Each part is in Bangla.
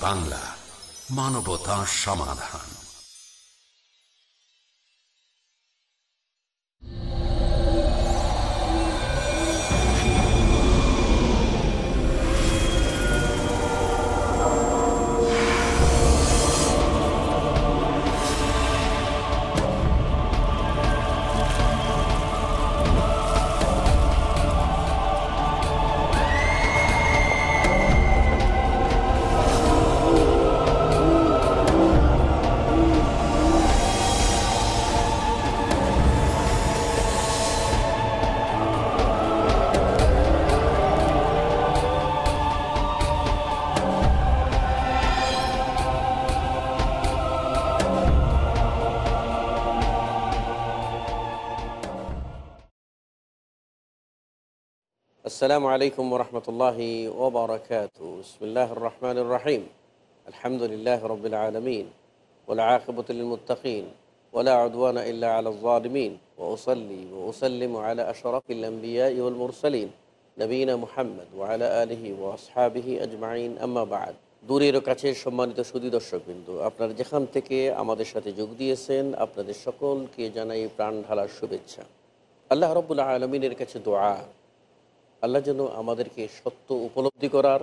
বাংলা মানবতা সমাধান। আসসালামু আলাইকুম রহমতুল্লাহি ওবরাকাত ইসমিল্লাহ রহমান রাহিম আলহামদুলিল্লাহ রবিল আলমিন ওলা আখবতুলমুত্তাকিন ওলা আদওয়ান ইল্লা আলমিন ওসলি ওসলিম আলা আশরফিল্লাম্বিয়া ইউল মুরসলিন নবীনা মুহাম্মদ ওয়ালা আলহি ওয়াসহাবিহি আজমাইন আম্মাবাদ দূরের কাছে সম্মানিত সুদী দর্শকবৃন্দ আপনারা যেখান থেকে আমাদের সাথে যোগ দিয়েছেন, আপনাদের সকলকে জানাই প্রাণ ঢালার শুভেচ্ছা। আল্লাহ রবুল্লা আলমিনের কাছে দোয়া। আল্লাহ যেন আমাদেরকে সত্য উপলব্ধি করার,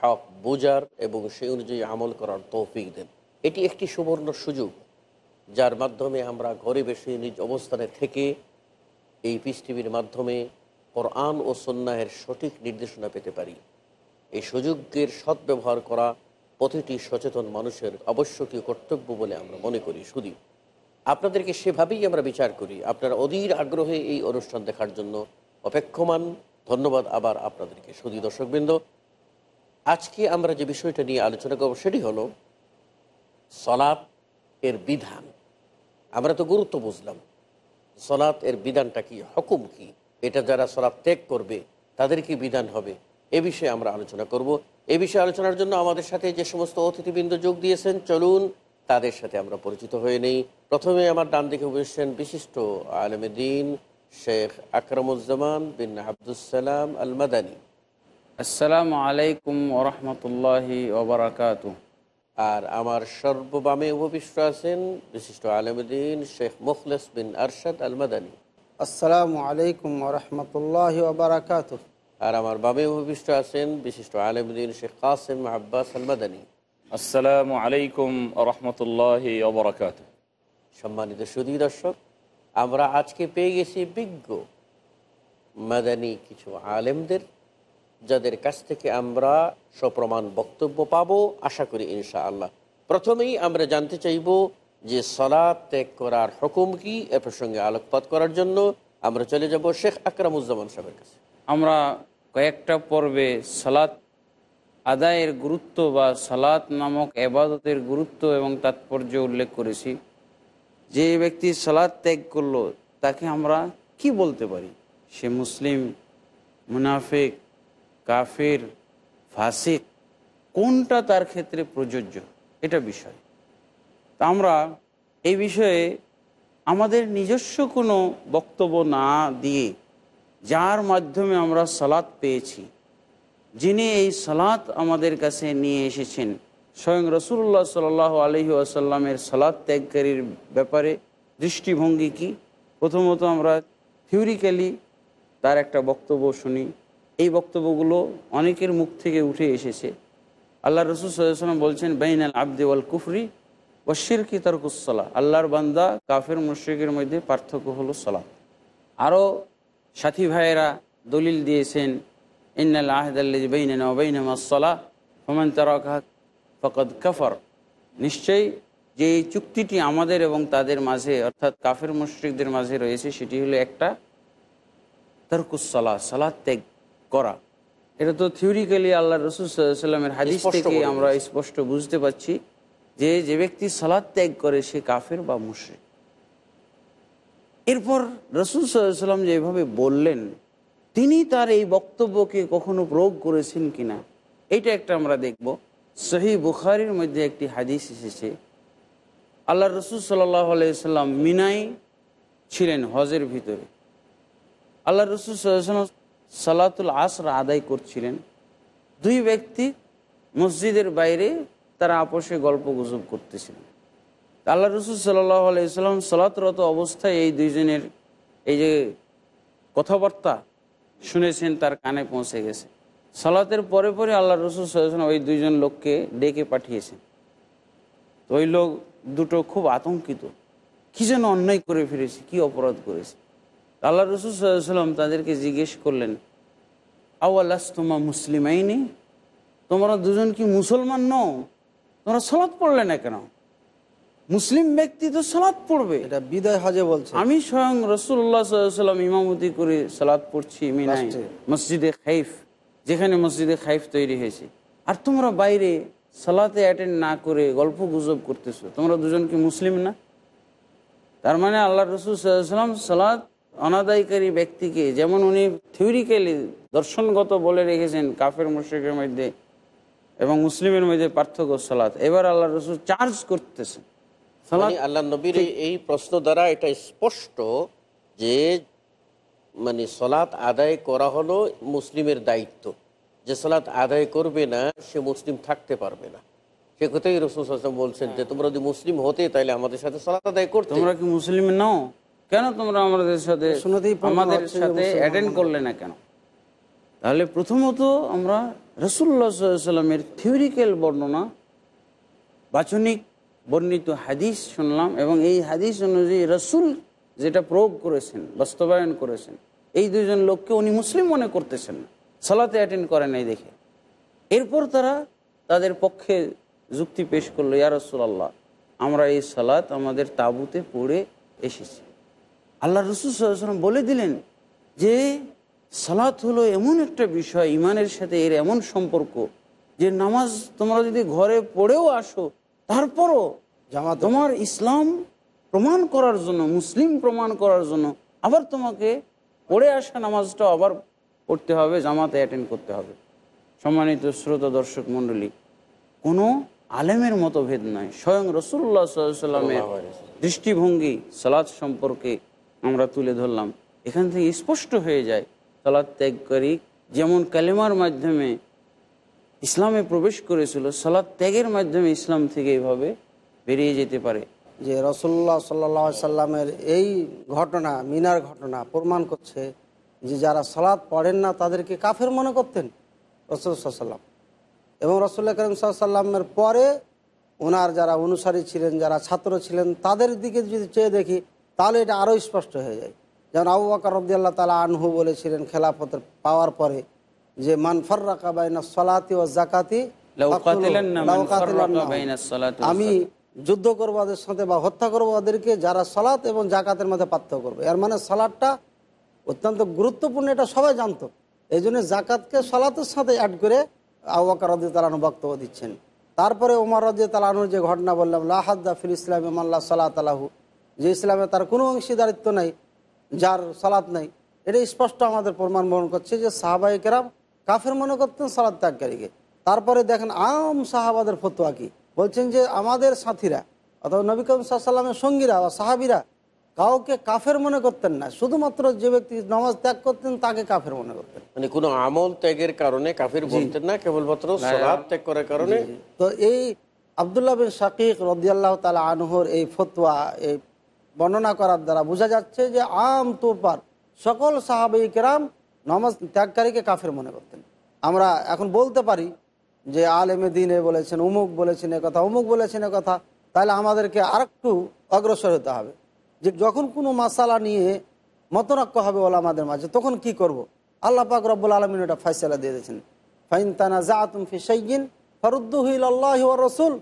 হক বোঝার এবং সেই অনুযায়ী আমল করার তৌফিক দেন। এটি একটি সুবর্ণ সুযোগ, যার মাধ্যমে আমরা ঘরে বসে নিজ অবস্থানে থেকে এই পিস মাধ্যমে কোরআন ও সন্ন্যাহের সঠিক নির্দেশনা পেতে পারি। এই সুযোগের সদ্ব্যবহার করা প্রতিটি সচেতন মানুষের আবশ্যকীয় কর্তব্য বলে আমরা মনে করি, শুধু। আপনাদেরকে সেভাবেই আমরা বিচার করি। আপনারা অধীর আগ্রহে এই অনুষ্ঠান দেখার জন্য অপেক্ষমান ধন্যবাদ আবার আপনাদেরকে। সুদী দর্শকবৃন্দ, আজকে আমরা যে বিষয়টা নিয়ে আলোচনা করব সেটি হলো সলাপ এর বিধান। আমরা তো গুরুত্ব বুঝলাম। সলাৎ এর বিধানটা কি, হকুম কি? এটা যারা সলাপ ত্যাগ করবে, তাদের কি বিধান হবে? এ বিষয়ে আমরা আলোচনা করব। এ বিষয়ে আলোচনার জন্য আমাদের সাথে যে সমস্ত অতিথিবৃন্দ যোগ দিয়েছেন, চলুন তাদের সাথে আমরা পরিচিত হয়ে নেই। প্রথমে আমার ডান দিকে বসেছেন বিশিষ্ট আলমদিন শেখ আকরামুজ্জামান বিন আবদুসালাম আল মাদানী আসসালামু আলাইকুম ওরহমতুল্লাহি ওবরাকাত আর আমার সর্ববামে উপবিষ্ট আছেন বিশিষ্ট আলমদিন শেখ মুখলেস বিন আরশাদ আল মাদানী আসসালামু আলাইকুম ওরহমতুল্লাহ বারাকাত আর আমার বামে উপবিষ্ট আছেন বিশিষ্ট আলমদিন শেখ কাসেম আব্বাস আল মাদানী আসসালামু আলাইকুম রহমতুল্লাহি ওবরাকাত সম্মানিত সুদী দর্শক আমরা আজকে পেয়ে গেছি বিজ্ঞ, মাদানী কিছু আলেমদের, যাদের কাছ থেকে আমরা সপ্রমাণ বক্তব্য পাবো, আশা করি ইনশা আল্লাহ প্রথমেই আমরা জানতে চাইব যে সলাদ ত্যাগ করার হুকুম কি, এ প্রসঙ্গে আলোকপাত করার জন্য আমরা চলে যাব শেখ আকরামুজ্জামান সাহেবের কাছে। আমরা কয়েকটা পর্বে সালাত আদায়ের গুরুত্ব বা সালাত নামক এবাদতের গুরুত্ব এবং তাৎপর্য উল্লেখ করেছি। যে ব্যক্তি সালাদ ত্যাগ করল, তাকে আমরা কি বলতে পারি? সে মুসলিম, মুনাফিক, কাফের, ফাসিক, কোনটা তার ক্ষেত্রে প্রযোজ্য? এটা বিষয়। তা আমরা এই বিষয়ে আমাদের নিজস্ব কোনো বক্তব্য না দিয়ে যার মাধ্যমে আমরা সালাত পেয়েছি, যিনি এই সালাত আমাদের কাছে নিয়ে এসেছেন স্বয়ং রসুল্লাহ সাল আলহি আসাল্লামের সালাদ ত্যাগকারীর ব্যাপারে দৃষ্টিভঙ্গি কি? প্রথমত আমরা থিওরিক্যালি তার একটা বক্তব্য শুনি। এই বক্তব্যগুলো অনেকের মুখ থেকে উঠে এসেছে। আল্লাহ রসুল সাল্লাম বলছেন বাইন আল আব্দে ওয়াল কুফরি ও শিরকি তরকুসলা আল্লাহর বান্দা কাফের মুশ্রিকের মধ্যে পার্থক্য হলো সলাৎ আরও সাথী ভাইয়েরা দলিল দিয়েছেন, ইন্নাল আহদাল্লি বাইনা ওবাইনামাসলা হোমান তারকা ফকদ কাফর। নিশ্চয়ই যে এই চুক্তিটি আমাদের এবং তাদের মাঝে অর্থাৎ কাফের মুশ্রিকদের মাঝে রয়েছে সেটি হলো একটা তরকুসলা সালাদ ত্যাগ করা। এটা তো থিওরিক্যালি আল্লাহ রসুল সাল্লামের হাদিস থেকে আমরা স্পষ্ট বুঝতে পারছি যে যে ব্যক্তি সালাদ ত্যাগ করে সে কাফের বা মুশ্রিক। এরপর রসুল সাল্লাম যেভাবে বললেন তিনি তার এই বক্তব্যকে কখনো প্রয়োগ করেছেন কিনা এটা একটা আমরা দেখব। সহি বুখারির মধ্যে একটি হাদিস এসেছে। আল্লাহ রসুল সাল্লাহ আলাইসাল্লাম মিনাই ছিলেন হজের ভিতরে। আল্লাহ রসুল সাল্লাম সালাতুল আসর আদায় করছিলেন। দুই ব্যক্তি মসজিদের বাইরে তারা আপোষে গল্প গুজব করতেছিলেন। আল্লাহ রসুল সাল্লাহ আলাইসাল্লাম সালাতরত অবস্থায় এই দুইজনের এই যে কথাবার্তা শুনেছেন, তার কানে পৌঁছে গেছে। সালাতের পরে পরে আল্লাহ রসুল সাল্লাম ওই দুইজন লোককে ডেকে পাঠিয়েছেন। তো ওই লোক দুটো খুব আতঙ্কিত। কি যেন অন্যায় করে ফিরেছে কি অপরাধ করেছে। আল্লাহ রসুল সাল্লাম তাদেরকে জিজ্ঞেস করলেন আওয়াল্লাস তোমা মুসলিম আইনি তোমরা দুজন কি মুসলমান নও? তোমরা সলাৎ পড়লে না কেন? মুসলিম ব্যক্তি তো সলাৎ পড়বে। এটা বিদায় হজে বলছে। আমি স্বয়ং রসুল্লাহ সাল্লাম ইমামতি করে সালাদ পড়ছি। মসজিদে খাইফ। যেখানে মসজিদে খাইফ তৈরি হয়েছে। আর তোমরা বাইরে সালাতে অ্যাটেন্ড না করে গল্প গুজব করতেছো। তোমরা দুজন কি মুসলিম না? তার মানে আল্লাহ রসুল সাল্লাম সালাদ অনাদায়কারী ব্যক্তিকে যেমন উনি থিওরিক্যালি দর্শনগত বলে রেখেছেন কাফের মুশ্রিকের মধ্যে এবং মুসলিমের মধ্যে পার্থক্য সালাত। এবার আল্লাহ রসুল চার্জ করতেছেন। সালাত মানে আল্লাহ নবীর এই প্রশ্ন দ্বারা এটা স্পষ্ট যে মানে সলাৎ আদায় করা হলো মুসলিমের দায়িত্ব। যে সলাৎ আদায় করবে না সে মুসলিম থাকতে পারবে না। সে কথাই রসুল হাসান বলছেন যে তোমরা যদি মুসলিম হতে তাহলে আমাদের সাথে সলাৎ আদায় করতে। তোমরা কি মুসলিম নও? কেন তোমরা আমাদের সাথে আমাদের সাথে অ্যাটেন্ড করলে না কেন? তাহলে প্রথমত আমরা রসুল্লাহ সাল্লামের থিওরিক্যাল বর্ণনা বাচনিক বর্ণিত হাদিস শুনলাম এবং এই হাদিস অনুযায়ী রসুল যেটা প্রয়োগ করেছেন বাস্তবায়ন করেছেন এই দুজন লোককে উনি মুসলিম মনে করতেছেন না। সালাতে অ্যাটেন্ড করে নাই দেখে। এরপর তারা তাদের পক্ষে যুক্তি পেশ করল ইয়া রসুল্লাহ আমরা এই সালাত আমাদের তাবুতে পড়ে এসেছি। আল্লাহ রসুল সাল্লাম বলে দিলেন যে সালাত হলো এমন একটা বিষয় ইমানের সাথে এর এমন সম্পর্ক যে নামাজ তোমরা যদি ঘরে পড়েও আসো তারপরও জামা তোমার ইসলাম প্রমাণ করার জন্য মুসলিম প্রমাণ করার জন্য আবার তোমাকে পড়ে আসা নামাজটাও আবার পড়তে হবে জামাতে অ্যাটেন্ড করতে হবে। সম্মানিত শ্রোতা দর্শক মণ্ডলী কোনো আলেমের মতো ভেদ নয় স্বয়ং রসুল্লাহ সাল্লামের দৃষ্টিভঙ্গি সালাদ সম্পর্কে আমরা তুলে ধরলাম। এখান থেকে স্পষ্ট হয়ে যায় সালাদ ত্যাগকারী যেমন কালেমার মাধ্যমে ইসলামে প্রবেশ করেছিল সালাদ ত্যাগের মাধ্যমে ইসলাম থেকে এভাবে বেরিয়ে যেতে পারে। যে রসুল্লাহ সাল্লা সাল্লামের এই ঘটনা মিনার ঘটনা প্রমাণ করছে যে যারা সালাদ পড়েন না তাদেরকে কাফের মনে করতেন রসুল সাল্লাম। এবং রসুল্লাহ করিম সাল্লামের পরে ওনার যারা অনুসারী ছিলেন যারা ছাত্র ছিলেন তাদের দিকে যদি চেয়ে দেখি তাহলে এটা আরও স্পষ্ট হয়ে যায়। যেমন আবু বাকর রব্দিয়াল্লাহ তালা আনহু বলেছিলেন খেলাফতের পাওয়ার পরে যে মান ফর্রাকা বাইনা সলাতি ও জাকাতি আমি যুদ্ধ করব ওদের সাথে বা হত্যা করব ওদেরকে, যারা সালাত এবং জাকাতের মধ্যে পার্থক্য করবে। এর মানে সালাদটা অত্যন্ত গুরুত্বপূর্ণ, এটা সবাই জানতো। এই জন্য জাকাতকে সালাতের সাথে অ্যাড করে আউবাকার রদি তালানু বক্তব্য দিচ্ছেন। তারপরে ওমর রদি তালানুর যে ঘটনা বললাম লাহাদ্দা ফিল ইসলাম মাল্লা সালাত আলাহু যে ইসলামে তার কোনো অংশীদারিত্ব নাই, যার সালাত নাই এটা স্পষ্ট আমাদের প্রমাণ বহন করছে যে সাহাবাই কেরাম কাফের মনে করতেন সালাদ ত্যাগকারীকে। তারপরে দেখেন আম সাহাবাদের ফতোয়া কি? বলছেন যে আমাদের সাথীরা অথবা নবী করিম সাল্লামের সঙ্গীরা বা সাহাবিরা কাউকে কাফের মনে করতেন না। শুধুমাত্র যে ব্যক্তি নামাজ ত্যাগ করতেন তাকে কাফের মনে করতেন। মানে কোনো আমল ত্যাগের কারণে কাফের বলতেন না কেবলমাত্র সলাৎ ত্যাগ করার কারণে? তো এই আবদুল্লাহ বিন শাকিক রদিয়াল্লাহ তালা আনহর এই ফতোয়া এই বর্ণনা করার দ্বারা বোঝা যাচ্ছে যে আম তোরপার সকল সাহাবি কেরাম নামাজ ত্যাগকারীকে কাফের মনে করতেন। আমরা এখন বলতে পারি যে আলেমে দিনে বলেছেন, উমুক বলেছেন কথা, উমুক বলেছেন কথা, তাহলে আমাদেরকে আরেকটু অগ্রসর হতে হবে। যে যখন কোনো মাসালা নিয়ে মতনক্য হবে বলে আমাদের মাঝে, তখন কি করব। আল্লাহ পাক রব্বুল আলমিন এটা ফয়সলা দিয়ে দিয়েছেন। ফাইন তানা জা তুম ফি সাইয়িন ফরুদ্দুহিল আল্লাহ রসুল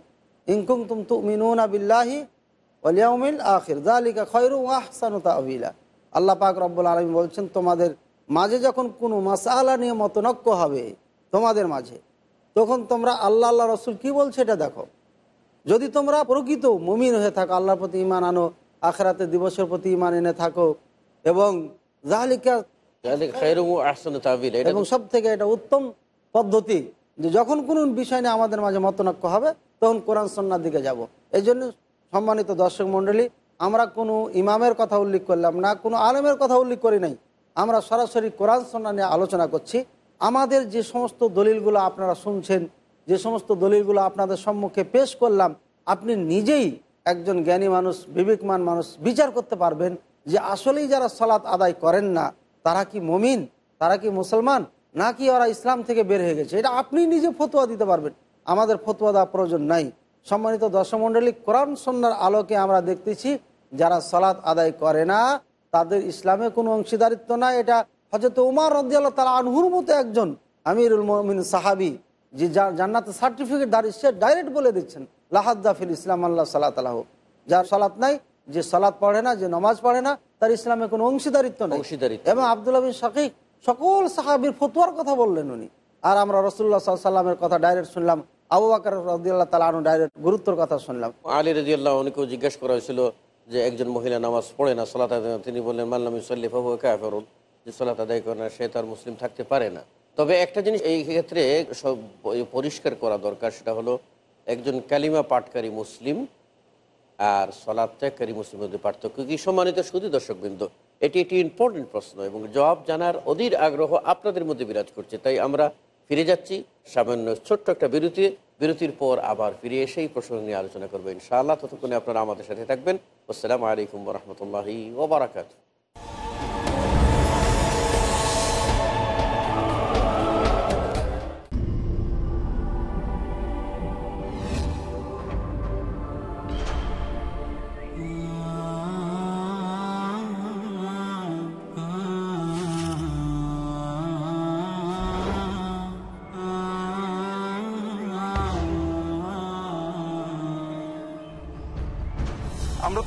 ইনকুম তুম তু মিনুনা বিল্লাহি ওলিয়াউমিল আখির। জালিকা খয়রু আহসানু তাবিলা আল্লাহ পাক রব্বুল আলমী বলছেন, তোমাদের মাঝে যখন কোনো মাসালা নিয়ে মতনক্য হবে তোমাদের মাঝে তখন তোমরা আল্লাহ আল্লাহ রসুল কি বলছে এটা দেখো। যদি তোমরা প্রকৃত মুমিন হয়ে থাকো আল্লাহর প্রতি ইমান আনো আখরাতে দিবসের প্রতি ইমান এনে থাকো এবং জাহালিকা এবং সব থেকে এটা উত্তম পদ্ধতি যে যখন কোনো বিষয় নিয়ে আমাদের মাঝে মতনক্য হবে তখন কোরআন সন্ন্যার দিকে যাব। এই জন্য সম্মানিত দর্শক মণ্ডলী আমরা কোনো ইমামের কথা উল্লেখ করলাম না কোনো আলেমের কথা উল্লেখ করি নাই। আমরা সরাসরি কোরআন সন্না নিয়ে আলোচনা করছি। আমাদের যে সমস্ত দলিলগুলো আপনারা শুনছেন, যে সমস্ত দলিলগুলো আপনাদের সম্মুখে পেশ করলাম, আপনি নিজেই একজন জ্ঞানী মানুষ, বিবেকমান মানুষ, বিচার করতে পারবেন যে আসলেই যারা সালাত আদায় করেন না, তারা কি মমিন, তারা কি মুসলমান, নাকি ওরা ইসলাম থেকে বের হয়ে গেছে? এটা আপনি নিজে ফতোয়া দিতে পারবেন। আমাদের ফতোয়া দেওয়া প্রয়োজন নাই। সম্মানিত দর্শমণ্ডলী কোরআন সন্ন্যার আলোকে আমরা দেখতেছি, যারা সালাত আদায় করে না, তাদের ইসলামে কোনো অংশীদারিত্ব না এটা হজরত উমার রদিয়াল্লাহ তালা আনহুর মতো একজন আমিরুল মমিন সাহাবি যে যার জান্নাতে সার্টিফিকেট দাঁড়িয়ে সে ডাইরেক্ট বলে দিচ্ছেন লাহাদ্দাফিল ইসলাম আল্লাহ সালাত আলাহ। যার সালাত নাই যে সালাত পড়ে না যে নমাজ পড়ে না তার ইসলামে কোনো অংশীদারিত্ব নেই। অংশীদারিত্ব এবং আবদুল্লাহ বিন শাকিক সকল সাহাবির ফতুয়ার কথা বললেন উনি। আর আমরা রসুল্লাহ সাল্লামের কথা ডাইরেক্ট শুনলাম আবু বাকর রদিয়াল্লাহ তালা আনু ডাইরেক্ট গুরুত্বর কথা শুনলাম। আলী রাজি আল্লাহ অনেকেও জিজ্ঞেস করা হয়েছিল যে একজন মহিলা নামাজ পড়ে না সালাত তিনি বললেন মাল্লাম ইসল্লি ফাহু কাফেরুন। যে সালাত আদায় করে না, সে তার মুসলিম থাকতে পারে না। তবে একটা জিনিস এই ক্ষেত্রে সব পরিষ্কার করা দরকার, সেটা হলো একজন কালিমা পাঠকারী মুসলিম আর সলাদ ত্যাগকারী মুসলিম মধ্যে পার্থক্য কি? সম্মানিত সুদী দর্শকবৃন্দ, এটি একটি ইম্পর্টেন্ট প্রশ্ন এবং জবাব জানার অধীর আগ্রহ আপনাদের মধ্যে বিরাজ করছে। তাই আমরা ফিরে যাচ্ছি সামান্য ছোট্ট একটা বিরতি। বিরতির পর আবার ফিরে এসে এই প্রসঙ্গ নিয়ে আলোচনা করব ইনশাআল্লাহ। ততক্ষণে আপনারা আমাদের সাথে থাকবেন। আসসালামু আলাইকুম রহমতুল্লাহি ওবরাকাত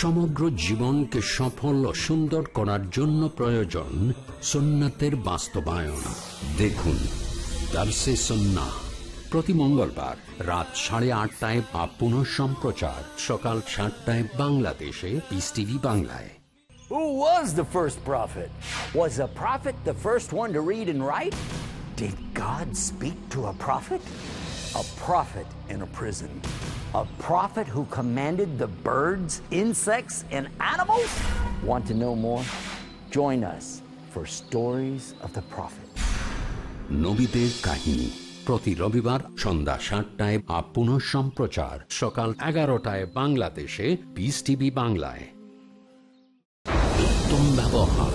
সমগ্র জীবনকে সফল ও সুন্দর করার জন্য প্রয়োজন সুন্নাতের বাস্তবায়ন দেখুন, দার্সে সন্না প্রতি মঙ্গলবার রাত সাড়ে আটটায় বা পুনঃ সম্প্রচার সকাল সাতটায় বাংলাদেশে বাংলায় Who was the first prophet? Was a prophet the first one to read and write? Did God speak to a prophet? A prophet in a prison. A prophet who commanded the birds, insects, and animals? Want to know more? Join us for Stories of the Prophet. নবীদের কাহিনী প্রতি রবিবার সন্ধ্যা সাতটায় বা পুনঃ সম্প্রচার সকাল এগারোটায় বাংলাদেশে পিস টিভি বাংলায় উত্তম ব্যবহার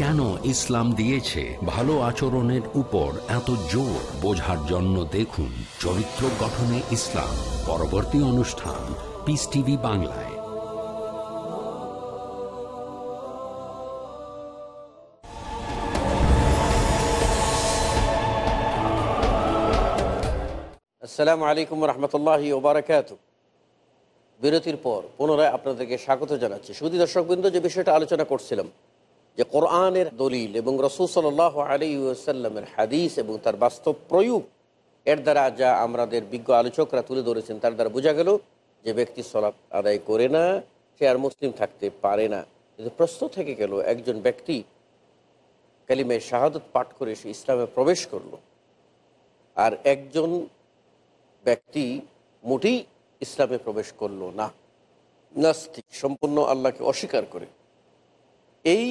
কেন ইসলাম দিয়েছে? ভালো আচরণের উপর এত জোর বোঝার জন্য দেখুন চরিত্র গঠনে ইসলাম। পরবর্তী অনুষ্ঠান পিস টিভি বাংলায়। আসসালামু আলাইকুম রহমতুল্লাহি ওবরাকাত। বিরতির পর পুনরায় আপনাদেরকে স্বাগত জানাচ্ছি। সুদী দর্শকবৃন্দ, যে বিষয়টা আলোচনা করছিলাম যে কোরআনের দলিল এবং রসুল সাল আলী সাল্লামের হাদিস এবং তার বাস্তব প্রয়োগ, এর দ্বারা যা আমাদের বিজ্ঞ আলোচকরা তুলে ধরেছেন তার দ্বারা বোঝা গেল যে ব্যক্তি সলাপ আদায় করে না, সে আর মুসলিম থাকতে পারে না। কিন্তু প্রশ্ন থেকে গেল, একজন ব্যক্তি কালিমে শাহাদত পাঠ করে সে ইসলামে প্রবেশ করল, আর একজন ব্যক্তি মোটেই ইসলামে প্রবেশ করল না। নাস্তিক, সম্পূর্ণ আল্লাহকে অস্বীকার করে। এই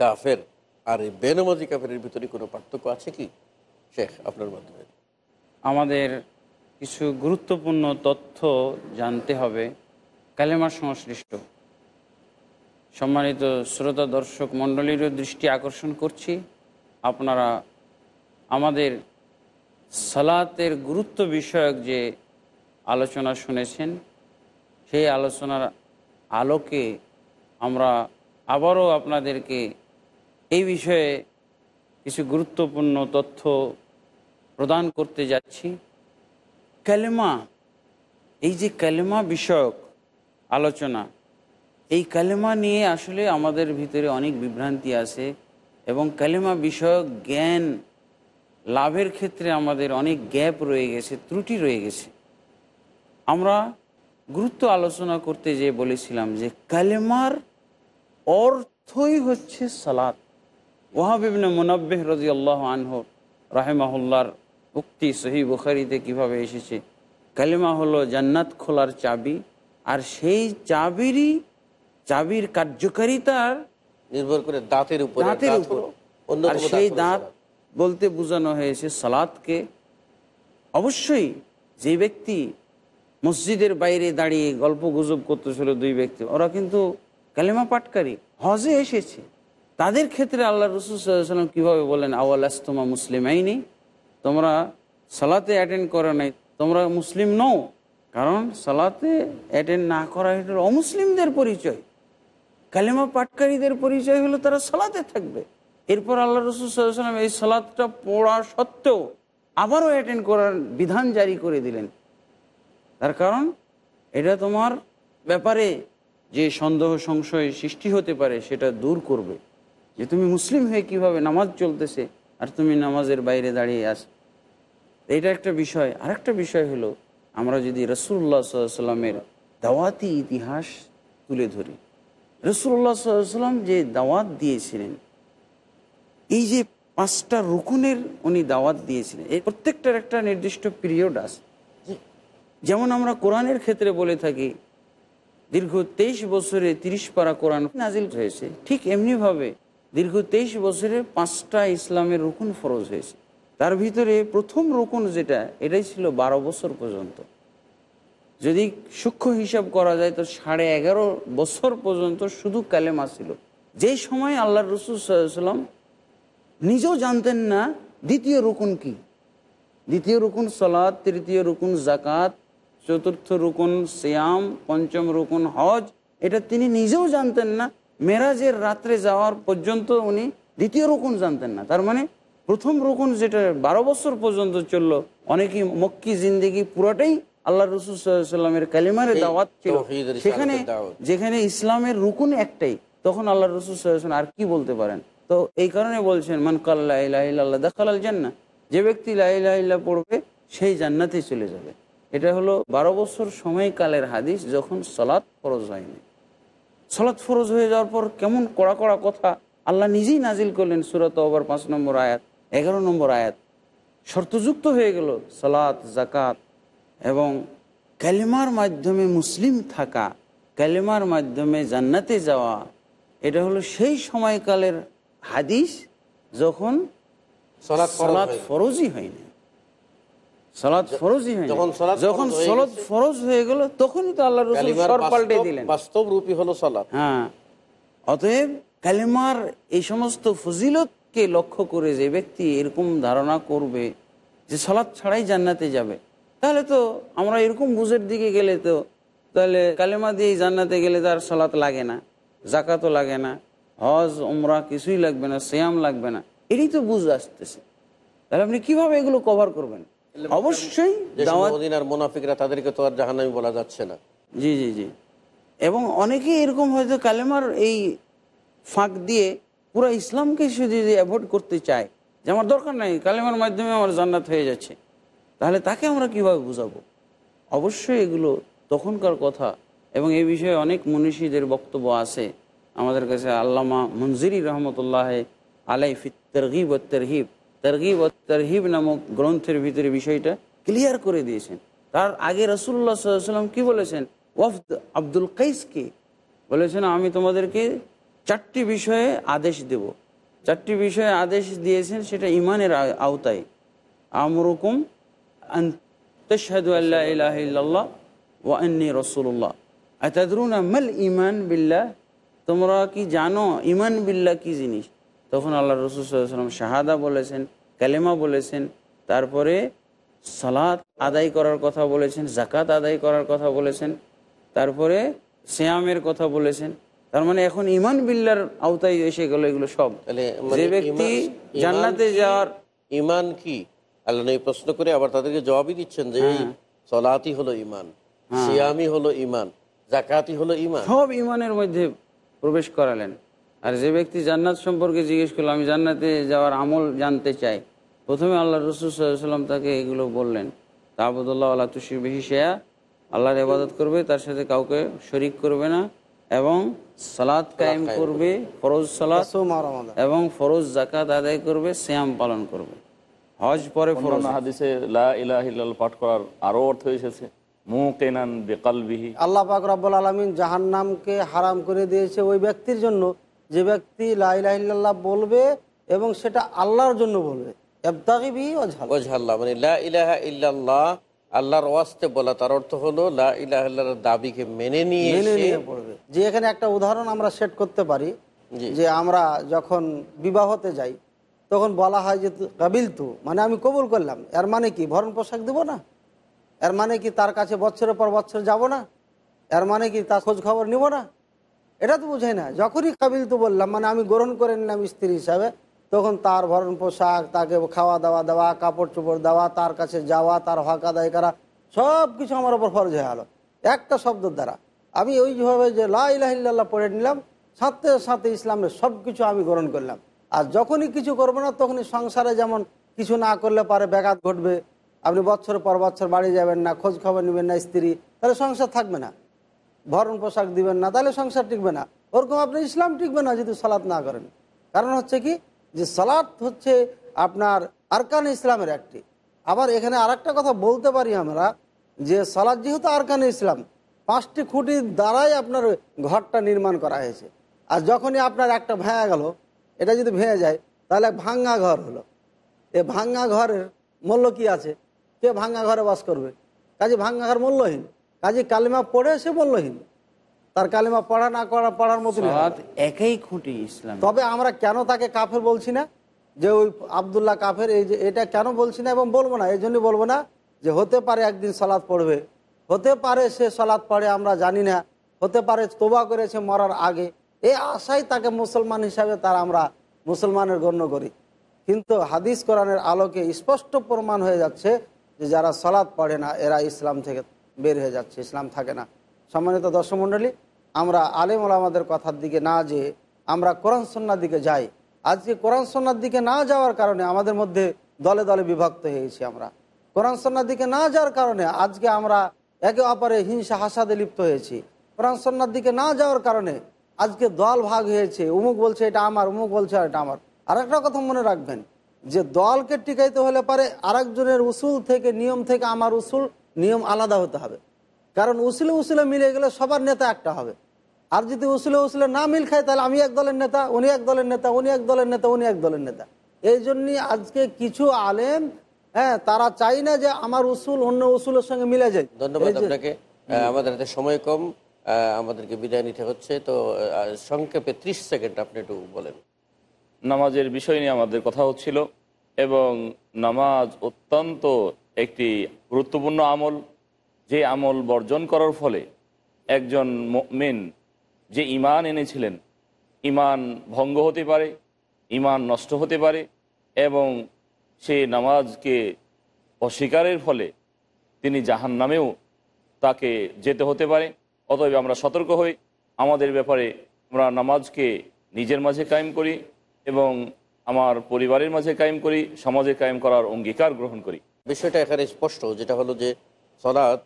কাফের আর এই বেনমাজি কাফের ভিতরে কোনো পার্থক্য আছে কি? শেখ, আপনার মাধ্যমে। আমাদের কিছু গুরুত্বপূর্ণ তথ্য জানতে হবে। কালেমার সংশ্লিষ্ট। সম্মানিত শ্রোতা দর্শক মণ্ডলীরও দৃষ্টি আকর্ষণ করছি। আপনারা আমাদের সালাতের গুরুত্ব বিষয়ক যে আলোচনা শুনেছেন, সেই আলোচনার আলোকে আমরা আবারও আপনাদেরকে এই বিষয়ে কিছু গুরুত্বপূর্ণ তথ্য প্রদান করতে যাচ্ছি। ক্যালেমা এই যে কালেমা বিষয়ক আলোচনা, এই ক্যালেমা নিয়ে আসলে আমাদের ভিতরে অনেক বিভ্রান্তি আছে এবং ক্যালেমা বিষয়ক জ্ঞান লাভের ক্ষেত্রে আমাদের অনেক গ্যাপ রয়ে গেছে, ত্রুটি রয়ে গেছে। আমরা গুরুত্ব আলোচনা করতে যে বলেছিলাম যে ক্যালেমার অর্থই হচ্ছে সালাত। ওয়াহাবিবিন মুনব্বেহ রাজি আল্লাহ আনহ রাহেমাহুল্লার উক্তি সহি বুখারিতে কীভাবে এসেছে? কালিমা হলো জান্নাত খোলার চাবি আর সেই চাবিরই চাবির কার্যকারিতার নির্ভর করে দাঁতের উপর দাঁতের উপর। আর সেই দাঁত বলতে বোঝানো হয়েছে সালাদকে অবশ্যই যে ব্যক্তি মসজিদের বাইরে দাঁড়িয়ে গল্প গুজব করতেছিল দুই ব্যক্তি ওরা কিন্তু কালেমা পাটকারী হজে এসেছে। তাদের ক্ষেত্রে আল্লাহ রসুল সাল্লাম কীভাবে বলেন আওয়াল আস্তমা মুসলিম আইনি তোমরা সালাতে অ্যাটেন্ড করো নাই, তোমরা মুসলিম নও, কারণ সালাতে অ্যাটেন্ড না করা এটা অমুসলিমদের পরিচয়। কালেমা পাটকারীদের পরিচয় হলো তারা সালাতে থাকবে। এরপর আল্লাহ রসুল সাল্লাম এই সালাদটা পড়া সত্ত্বেও আবারও অ্যাটেন্ড করার বিধান জারি করে দিলেন। তার কারণ, এটা তোমার ব্যাপারে যে সন্দেহ সংশয় সৃষ্টি হতে পারে, সেটা দূর করবে। যে তুমি মুসলিম হয়ে কীভাবে নামাজ চলতেছে আর তুমি নামাজের বাইরে দাঁড়িয়ে আস এটা একটা বিষয়। আরেকটা বিষয় হলো, আমরা যদি রসুল্লাহ সাল্লামের দাওয়াতি ইতিহাস তুলে ধরি। রসুল্লাহ সাল্লাম যে দাওয়াত দিয়েছিলেন, এই যে পাঁচটা রুকুনের উনি দাওয়াত দিয়েছিলেন এই প্রত্যেকটার একটা নির্দিষ্ট পিরিয়ড আছে। যেমন আমরা কোরআনের ক্ষেত্রে বলে থাকি, দীর্ঘ তেইশ বছরে তিরিশ পারা কোরআন নাজিল হয়েছে। ঠিক এমনিভাবে দীর্ঘ তেইশ বছরে পাঁচটা ইসলামের রুকুন ফরজ হয়েছে। তার ভিতরে প্রথম রুকুন যেটা, এটাই ছিল বারো বছর পর্যন্ত। যদি সূক্ষ্ম হিসাব করা যায় তো সাড়ে এগারো বছর পর্যন্ত শুধু কালেমা ছিল। যেই সময় আল্লাহ রসুল সাল্লাম নিজেও জানতেন না দ্বিতীয় রুকুন কি। দ্বিতীয় রুকুন সলাদ তৃতীয় রুকুন জাকাত চতুর্থ রুকুন সিয়াম, পঞ্চম রুকুন হজ, এটা তিনি নিজেও জানতেন না। মেরাজের রাত্রে যাওয়ার পর্যন্ত উনি দ্বিতীয় রুকুন জানতেন না। তার মানে প্রথম রুকুন যেটা বারো বছর পর্যন্ত চলল অনেকেই মক্কি জিন্দেগি পুরোটাই আল্লাহ রসুল সাল্লামের কালিমারে দাওয়াত ছিল। সেখানে যেখানে ইসলামের রুকুন একটাই তখন আল্লাহ রসুল সাল্লাম আর কি বলতে পারেন? তো এই কারণে বলছেন মান কাল্লাহ দেখাল জান্না যে ব্যক্তি লাইলাহ পড়বে সেই জান্নাতে চলে যাবে। এটা হলো বারো বছর সময়কালের হাদিস যখন সলাৎ ফরজ হয়নি। সলাৎ ফরজ হয়ে যাওয়ার পর কেমন কড়া কড়া কথা আল্লাহ নিজেই নাজিল করলেন সুরত ওভার পাঁচ নম্বর আয়াত এগারো নম্বর আয়াত। শর্তযুক্ত হয়ে গেল সালাত জাকাত এবং কালেমার মাধ্যমে মুসলিম থাকা কালেমার মাধ্যমে জান্নাতে যাওয়া। এটা হলো সেই সময়কালের হাদিস যখন সালাত ফরজ ফরজই হয়নি। ফরজই যখন যখন হয়ে সলাৎ গেছে। ফরজ হয়ে গেল তখনই তো আল্লাহ রসুল সর পাল্টে দিলেন। বাস্তব রূপী হলো সালাত হ্যাঁ। অতএব কালেমার এই সমস্ত ফজিলতকে লক্ষ্য করে যে ব্যক্তি এরকম ধারণা করবে যে সালাদ ছাড়াই জান্নাতে যাবে তাহলে তো আমরা এরকম বুঝের দিকে গেলে তো তাহলে কালেমা দিয়েই জান্নাতে গেলে তার সালাত লাগে না জাকাতও লাগে না হজ উমরা কিছুই লাগবে না শ্যাম লাগবে না। এটাই তো বুঝ আসতেছে। তাহলে আপনি কীভাবে এগুলো কভার করবেন? অবশ্যই মদিনার মোনাফিকরা তাদেরকে তো আর জাহান্নামী বলা যাচ্ছে না। জি জি জি। এবং অনেকেই এরকম হয়তো কালেমার এই ফাঁক দিয়ে পুরো ইসলামকে সে যদি অ্যাভয়েড করতে চায় যে আমার দরকার নাই কালেমার মাধ্যমে আমার জান্নাত হয়ে যাচ্ছে তাহলে তাকে আমরা কীভাবে বুঝাবো? অবশ্যই এগুলো তখনকার কথা এবং এই বিষয়ে অনেক মনীষীদের বক্তব্য আছে। আমাদের কাছে আল্লামা মঞ্জিরি রহমতুল্লাহ আলাই ফি তরগিব ও তরহিব তরগিব ও তরহিব নামক গ্রন্থের ভিতরে বিষয়টা ক্লিয়ার করে দিয়েছেন। তার আগে রসুল্লাহ সাল্লাম কি বলেছেন? ওয়াফদ আব্দুল কাইসকে বলেছেন, আমি তোমাদেরকে চারটি বিষয়ে আদেশ দেব। চারটি বিষয়ে আদেশ দিয়েছেন, সেটা ইমানের আওতায়। আমরুকুম আল্লাহ ইলাহা ইল্লাল্লাহ আতাদরুনা মাল ঈমান বিল্লাহ? তোমরা কি জানো ইমান বিল্লাহ কি জিনিস? তখন আল্লাহ রসুল সাল্লাম শাহাদা বলেছেন কালেমা বলেছেন তারপরে সালাত আদায় করার কথা বলেছেন জাকাত আদায় করার কথা বলেছেন তারপরে শ্যামের কথা বলেছেন। তার মানে এখন ইমান বিল্লার আওতায় এসে গেল এগুলো সব। মানে যে ব্যক্তি জান্নাতে যাওয়ার ইমান কি? আল্লাহ প্রশ্ন করে আবার তাদেরকে জবাবই দিচ্ছেন যে এই সলাতি হলো ইমান সিয়ামি হলো ইমান জাকাতি হলো ইমান সব ইমানের মধ্যে প্রবেশ করালেন। আর যে ব্যক্তি জান্নাত সম্পর্কে জিজ্ঞেস করল আমি জান্নাতে যাওয়ার আমল জানতে চাই। প্রথমে আল্লাহ রসুল সাল্লাম তাকে এগুলো বললেন তাবুদুল্লাহ আল্লাহ তুষি বেশি শেয়া আল্লাহর ইবাদত করবে তার সাথে কাউকে শরিক করবে না এবং সালাদ কায়েম করবে ফরজ সালাদ। এবং ফরজ জাকাত আদায় করবে শ্যাম পালন করবে। হজ পরে ফরজ। হাদিসে লা ইলাহা ইল্লাল্লাহ পাঠ করার আরও অর্থ এসেছে। মুকিনান বিকালবিহি। আল্লাহ পাক রব্বুল আলমিন জাহান্নামকে হারাম করে দিয়েছে ওই ব্যক্তির জন্য। যে ব্যক্তি লাইলাহিল্লাহ বলবে এবং সেটা আল্লাহর জন্য বলবে। মানে ইল্লাল্লাহ আল্লাহর ওয়াস্তে বলা তার অর্থ হলো দাবিকে মেনে নিয়ে নিয়ে পড়বে। যে এখানে একটা উদাহরণ আমরা সেট করতে পারি। যে আমরা যখন বিবাহতে যাই তখন বলা হয় যে কাবিল তু মানে আমি কবুল করলাম। এর মানে কি? ভরণ পোশাক দেব না? এর মানে কি তার কাছে বছরের পর বছর যাব না? এর মানে কি তার খোঁজ খবর নিব না? এটা তো বুঝাই না। যখনই কাবিল তো বললাম মানে আমি গ্রহণ করে নিলাম স্ত্রী হিসাবে, তখন তার ভরণ পোশাক, তাকে খাওয়া দাওয়া দেওয়া, কাপড় চোপড় দেওয়া, তার কাছে যাওয়া, তার হক আদায় করা সব কিছু আমার ওপর ফরজ হয়ে গেলো। একটা শব্দের দ্বারা। আমি ওইভাবে যে লাহ পড়ে নিলাম, সাথে সাথে ইসলামের সব কিছু আমি গ্রহণ করলাম। আর যখনই কিছু করব না, তখনই সংসারে যেমন কিছু না করলে পারে ব্যাঘাত ঘটবে, আপনি বছর পর বছর বাড়ি যাবেন না, খোঁজ খবর নেবেন না স্ত্রী, তাহলে সংসার থাকবে না। ভরণ পোশাক দিবেন না, তাহলে সংসার টিকবে না। ওরকম আপনি ইসলাম টিকবে না যদি সালাত না করেন। কারণ হচ্ছে কি, যে সালাত হচ্ছে আপনার আরকান ইসলামের একটি। আবার এখানে আরেকটা কথা বলতে পারি আমরা, যে সালাদ যেহেতু আরকান ইসলাম, পাঁচটি খুঁটির দ্বারাই আপনার ঘরটা নির্মাণ করা হয়েছে। আর যখনই আপনার একটা ভেঙে গেল, এটা যদি ভেঙে যায়, তাহলে ভাঙ্গা ঘর হলো। এ ভাঙ্গা ঘরের মূল্য কি আছে? কে ভাঙ্গা ঘরে বাস করবে? কাজে ভাঙ্গা ঘর মূল্যহীন। কাজে কালিমা পড়ে সে মূল্যহীন তার কালিমা পড়া না করা পড়ার মতো একই খুঁটি ইসলাম। তবে আমরা কেন তাকে কাফের বলছি না? যে ওই আবদুল্লাহ কাফের এই যে এটা কেন বলছি না এবং বলব না? এই জন্যই বলব না যে হতে পারে একদিন সালাদ পড়বে। হতে পারে সে সালাদ পড়ে আমরা জানি না। হতে পারে তোবা করেছে মরার আগে। এই আশাই তাকে মুসলমান হিসাবে তার আমরা মুসলমানের গণ্য করি। কিন্তু হাদিস কোরআনের আলোকে স্পষ্ট প্রমাণ হয়ে যাচ্ছে যে যারা সালাদ পড়ে না এরা ইসলাম থেকে বের হয়ে যাচ্ছে, ইসলাম থাকে না। সম্মানিত দর্শক মণ্ডলী, আমরা আলেম আমাদের কথার দিকে না যে আমরা কোরআন সন্ন্যার দিকে যাই। আজকে কোরআন সন্ন্যার দিকে না যাওয়ার কারণে আমাদের মধ্যে দলে দলে বিভক্ত হয়েছি আমরা। কোরআন সন্ন্যার দিকে না যাওয়ার কারণে আজকে আমরা একে অপরে হিংসা হাসাদে লিপ্ত হয়েছি। কোরআন সন্ন্যার দিকে না যাওয়ার কারণে আজকে দল ভাগ হয়েছে। উমুক বলছে এটা আমার, উমুক বলছে এটা আমার। আর একটা কথা মনে রাখবেন, যে দলকে টিকাইতে হলে পারে আরেকজনের উসুল থেকে, নিয়ম থেকে আমার উসুল নিয়ম আলাদা হতে হবে। কারণ উসিলে উসিলে মিলে গেলে সবার নেতা একটা হবে। আর যদি উসিলে উসিলে না মিল খায় তাহলে আমি এক দলের নেতা উনি এক দলের নেতা উনি এক দলের নেতা উনি এক দলের নেতা। এই জন্যই আজকে কিছু আলেম হ্যাঁ তারা চাই না যে আমার উসুল অন্য উসুলের সঙ্গে মিলে যায়। ধন্যবাদ আপনাকে। আমাদের হাতে সময় কম। আমাদেরকে বিদায় নিতে হচ্ছে। তো সংক্ষেপে ত্রিশ সেকেন্ড আপনি একটু বলেন। নামাজের বিষয় নিয়ে আমাদের কথা হচ্ছিল এবং নামাজ অত্যন্ত একটি গুরুত্বপূর্ণ আমল, যে আমল বর্জন করার ফলে একজন মেন যে ইমান এনেছিলেন ইমান ভঙ্গ হতে পারে ইমান নষ্ট হতে পারে এবং সে নামাজকে অস্বীকারের ফলে তিনি জাহান নামেও তাকে যেতে হতে পারে। অতএব আমরা সতর্ক হই, আমাদের ব্যাপারে আমরা নামাজকে নিজের মাঝে কায়েম করি এবং আমার পরিবারের মাঝে কায়েম করি, সমাজে কায়েম করার অঙ্গীকার গ্রহণ করি। বিষয়টা এখানে স্পষ্ট যেটা হলো যে সলাৎ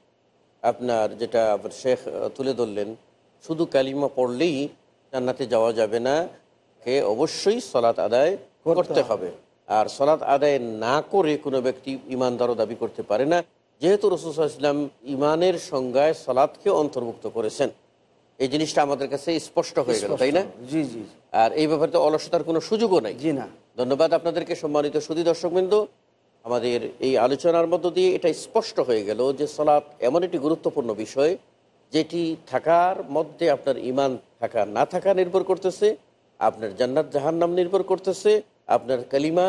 আপনার যেটা শেখ তুলে ধরলেন শুধু কালিমা পড়লেই জান্নাতে যাওয়া যাবে না কে অবশ্যই সলাৎ আদায় করতে হবে। আর সলাৎ আদায় না করে কোনো ব্যক্তি ইমানদারও দাবি করতে পারে না। যেহেতু রসুলাম ইমানের সংজ্ঞায় সালাদকে অন্তর্ভুক্ত করেছেন। এই জিনিসটা আমাদের কাছে স্পষ্ট হয়ে গেল তাই না? জি জি। আর এই ব্যাপারে তো অলসতার কোনো সুযোগও নাই। জি না। ধন্যবাদ আপনাদেরকে সম্মানিত সুদী দর্শকবৃন্দ। আমাদের এই আলোচনার মধ্য দিয়ে এটা স্পষ্ট হয়ে গেল যে সালাত এমন একটি গুরুত্বপূর্ণ বিষয় যেটি থাকার মধ্যে আপনার ইমান থাকা, না থাকা নির্ভর করতেছে, আপনার জান্নাত জাহান্নাম নির্ভর করতেছে, আপনার কালিমা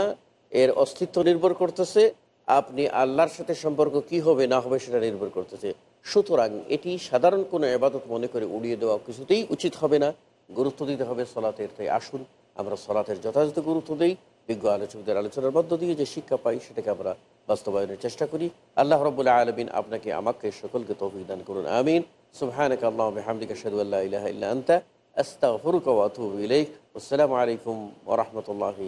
এর অস্তিত্ব নির্ভর করতেছে, আপনি আল্লাহর সাথে সম্পর্ক কি হবে, না হবে সেটা নির্ভর করতেছে। সুতরাং এটি সাধারণ কোনো এবাদত মনে করে উড়িয়ে দেওয়া কিছুতেই উচিত হবে না। গুরুত্ব দিতে হবে সলাতের। তাই আসুন, আমরা সলাতের যথাযথ গুরুত্ব দিই। বিজ্ঞ আলোচকদের আলোচনার মধ্য দিয়ে যে শিক্ষা পাই সেটাকে আমরা বাস্তবায়নের চেষ্টা করি। আল্লাহ রবুল্লাহ আলমিন আপনাকে, আমাকে সকলকে দান করুন, আমিন। সুবহানাক আল্লাহ আসসালামু আলাইকুম ওয়া রাহমাতুল্লাহি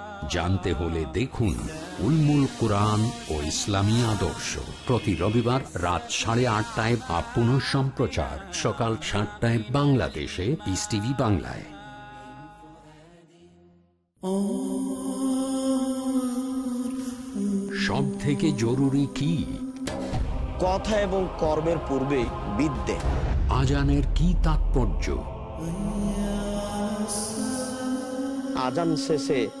জানতে হলে দেখুন উলমুল কোরআন ও ইসলামী আদর্শ। প্রতি রবিবার রাত সাড়ে আটটায় বা পুনঃ সম্প্রচার। সকাল সাতটায় বাংলাদেশে পিস টিভি বাংলায়। সব থেকে জরুরি কি? কথা এবং কর্মের পূর্বে বিদ্যে। আজানের কি তাৎপর্য? আজান শেষে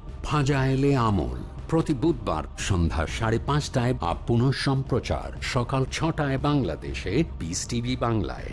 ফাজাইলে আমল। প্রতি বুধবার সন্ধ্যা সাড়ে পাঁচটায় বা পুনঃ সম্প্রচার সকাল ছটায় বাংলাদেশে পিস টিভি বাংলায়।